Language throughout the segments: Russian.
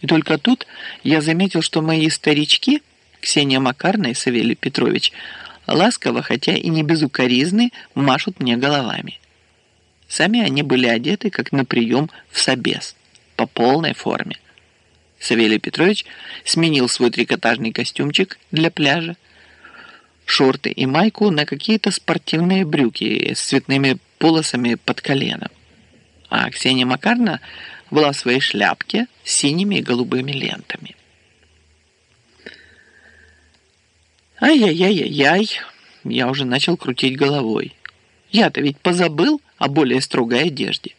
И только тут я заметил, что мои старички, Ксения Макарна и Савелий Петрович, ласково, хотя и не без укоризны, машут мне головами. Сами они были одеты, как на прием в собес, по полной форме. Савелий Петрович сменил свой трикотажный костюмчик для пляжа, шорты и майку на какие-то спортивные брюки с цветными полосами под коленом. А Ксения Макарна была в своей шляпке с синими и голубыми лентами. Ай-яй-яй-яй-яй, я уже начал крутить головой. Я-то ведь позабыл о более строгой одежде.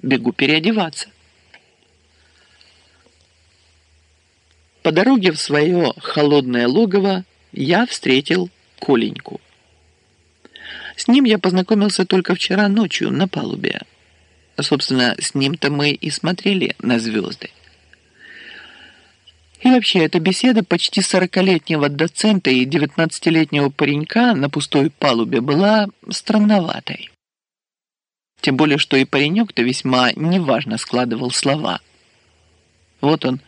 Бегу переодеваться. По дороге в свое холодное логово я встретил Коленьку. С ним я познакомился только вчера ночью на палубе. Собственно, с ним-то мы и смотрели на звезды. И вообще, эта беседа почти сорокалетнего доцента и девятнадцатилетнего паренька на пустой палубе была странноватой. Тем более, что и паренек-то весьма неважно складывал слова. Вот он,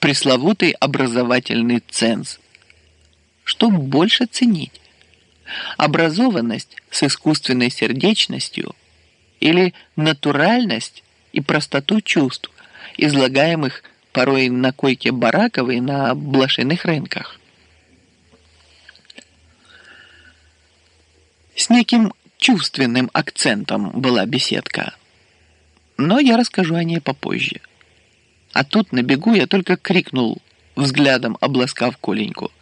пресловутый образовательный ценз. Что больше ценить? Образованность с искусственной сердечностью или натуральность и простоту чувств, излагаемых порой на койке Бараковой на блошиных рынках. С неким чувственным акцентом была беседка, но я расскажу о ней попозже. А тут на бегу я только крикнул, взглядом обласкав Коленьку.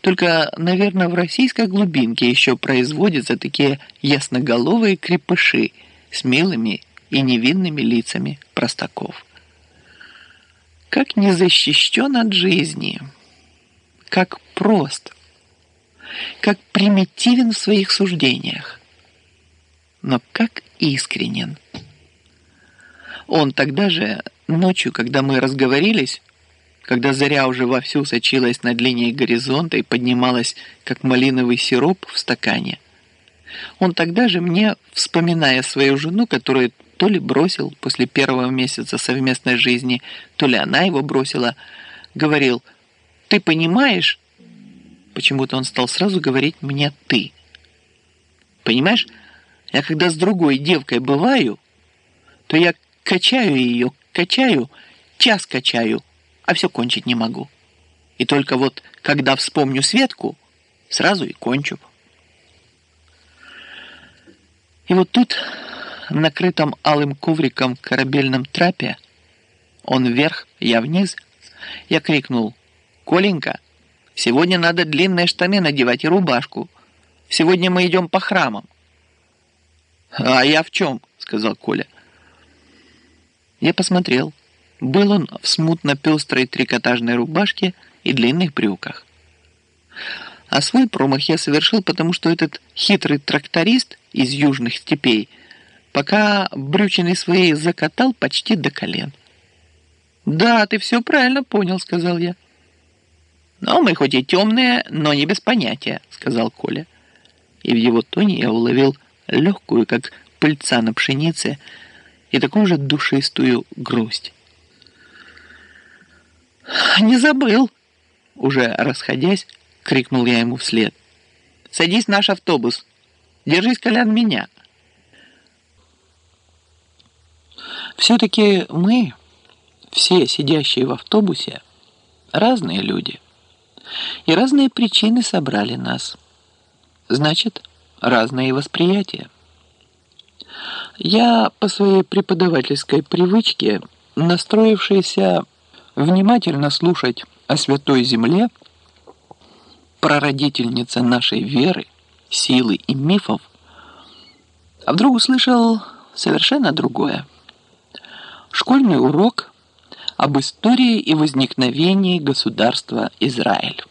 Только, наверное, в российской глубинке еще производятся такие ясноголовые крепыши с милыми и невинными лицами простаков. Как не защищен от жизни, как прост, как примитивен в своих суждениях, но как искренен. Он тогда же, ночью, когда мы разговорились, когда заря уже вовсю сочилась над линией горизонта и поднималась, как малиновый сироп в стакане, он тогда же мне, вспоминая свою жену, которую то ли бросил после первого месяца совместной жизни, то ли она его бросила, говорил, «Ты понимаешь?» Почему-то он стал сразу говорить мне «ты». Понимаешь, я когда с другой девкой бываю, то я качаю ее, качаю, час качаю, а все кончить не могу. И только вот, когда вспомню Светку, сразу и кончу. И вот тут накрытом алым ковриком корабельном трапе, он вверх, я вниз, я крикнул «Коленька, сегодня надо длинные штаны надевать и рубашку. Сегодня мы идем по храмам». «А я в чем?» — сказал Коля. Я посмотрел. Был он в смутно-пестрой трикотажной рубашке и длинных брюках. А свой промах я совершил, потому что этот хитрый тракторист из южных степей — пока брючины свои закатал почти до колен. «Да, ты все правильно понял», — сказал я. «Но мы хоть и темные, но не без понятия», — сказал Коля. И в его тоне я уловил легкую, как пыльца на пшенице, и такую же душистую грусть. «Не забыл!» Уже расходясь, крикнул я ему вслед. «Садись в наш автобус. Держись, Колян, меня!» Все-таки мы, все сидящие в автобусе, разные люди. И разные причины собрали нас. Значит, разные восприятия. Я по своей преподавательской привычке, настроившийся внимательно слушать о Святой Земле, прародительнице нашей веры, силы и мифов, а вдруг услышал совершенно другое школьный урок об истории и возникновении государства Израиль.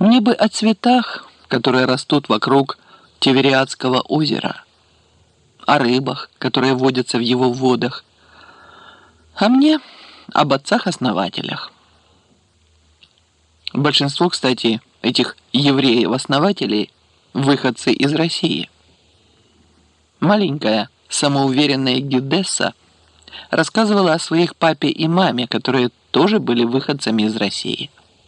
Мне бы о цветах, которые растут вокруг Тевериадского озера, о рыбах, которые водятся в его водах, а мне об отцах-основателях. Большинство, кстати, этих евреев-основателей – выходцы из России. Маленькая – самоуверенная Гюдесса рассказывала о своих папе и маме, которые тоже были выходцами из России –